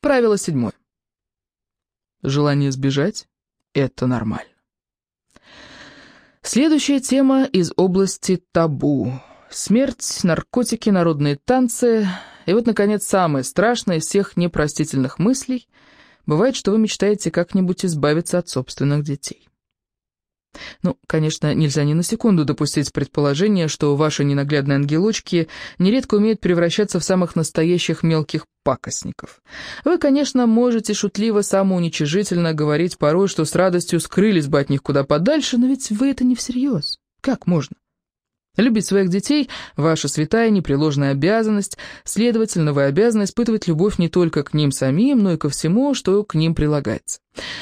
Правило седьмое. Желание сбежать — это нормально. Следующая тема из области табу. Смерть, наркотики, народные танцы. И вот, наконец, самое страшное из всех непростительных мыслей. Бывает, что вы мечтаете как-нибудь избавиться от собственных детей. Ну, конечно, нельзя ни на секунду допустить предположение, что ваши ненаглядные ангелочки нередко умеют превращаться в самых настоящих мелких пакостников. Вы, конечно, можете шутливо, самоуничижительно говорить порой, что с радостью скрылись бы от них куда подальше, но ведь вы это не всерьез. Как можно? Любить своих детей – ваша святая непреложная обязанность, следовательно, вы обязаны испытывать любовь не только к ним самим, но и ко всему, что к ним прилагается.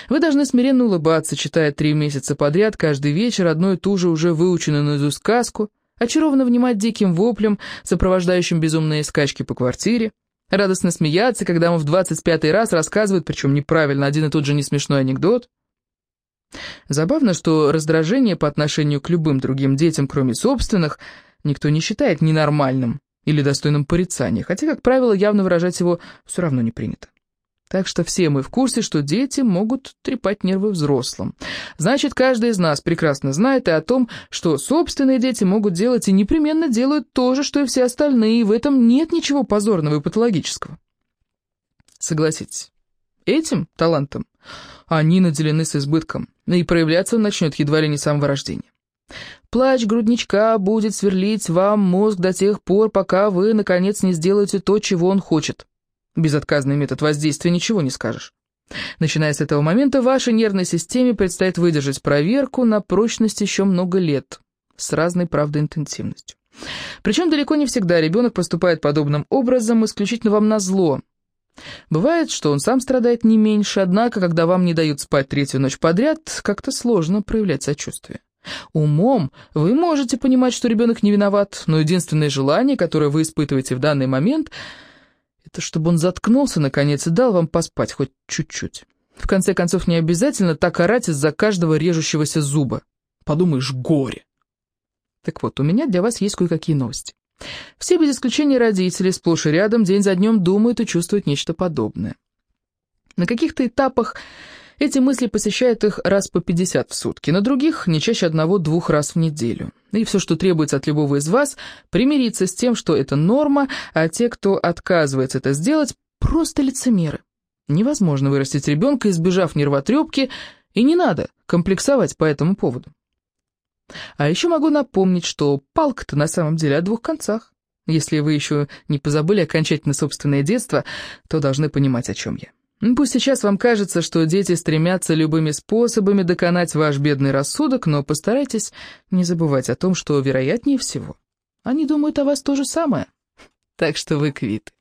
Вы должны смиренно улыбаться, читая три месяца подряд каждый вечер одну и ту же уже выученную наизусть сказку, очарованно внимать диким воплем, сопровождающим безумные скачки по квартире, радостно смеяться, когда вам в двадцать пятый раз рассказывают, причем неправильно, один и тот же несмешной анекдот, Забавно, что раздражение по отношению к любым другим детям, кроме собственных, никто не считает ненормальным или достойным порицания, хотя, как правило, явно выражать его все равно не принято. Так что все мы в курсе, что дети могут трепать нервы взрослым. Значит, каждый из нас прекрасно знает и о том, что собственные дети могут делать и непременно делают то же, что и все остальные, и в этом нет ничего позорного и патологического. Согласитесь, этим талантом они наделены с избытком, и проявляться он начнет едва ли не с самого рождения. Плач грудничка будет сверлить вам мозг до тех пор, пока вы, наконец, не сделаете то, чего он хочет. Безотказный метод воздействия ничего не скажешь. Начиная с этого момента, вашей нервной системе предстоит выдержать проверку на прочность еще много лет, с разной, правда, интенсивностью. Причем далеко не всегда ребенок поступает подобным образом исключительно вам на зло, Бывает, что он сам страдает не меньше, однако, когда вам не дают спать третью ночь подряд, как-то сложно проявлять сочувствие. Умом вы можете понимать, что ребенок не виноват, но единственное желание, которое вы испытываете в данный момент, это чтобы он заткнулся, наконец, и дал вам поспать хоть чуть-чуть. В конце концов, не обязательно так орать из-за каждого режущегося зуба. Подумаешь, горе. Так вот, у меня для вас есть кое-какие новости. Все без исключения родители сплошь и рядом день за днем думают и чувствуют нечто подобное. На каких-то этапах эти мысли посещают их раз по 50 в сутки, на других не чаще одного-двух раз в неделю. И все, что требуется от любого из вас, примириться с тем, что это норма, а те, кто отказывается это сделать, просто лицемеры. Невозможно вырастить ребенка, избежав нервотрепки, и не надо комплексовать по этому поводу. А еще могу напомнить, что палка-то на самом деле о двух концах. Если вы еще не позабыли окончательно собственное детство, то должны понимать, о чем я. Пусть сейчас вам кажется, что дети стремятся любыми способами доконать ваш бедный рассудок, но постарайтесь не забывать о том, что вероятнее всего они думают о вас то же самое. Так что вы квиты.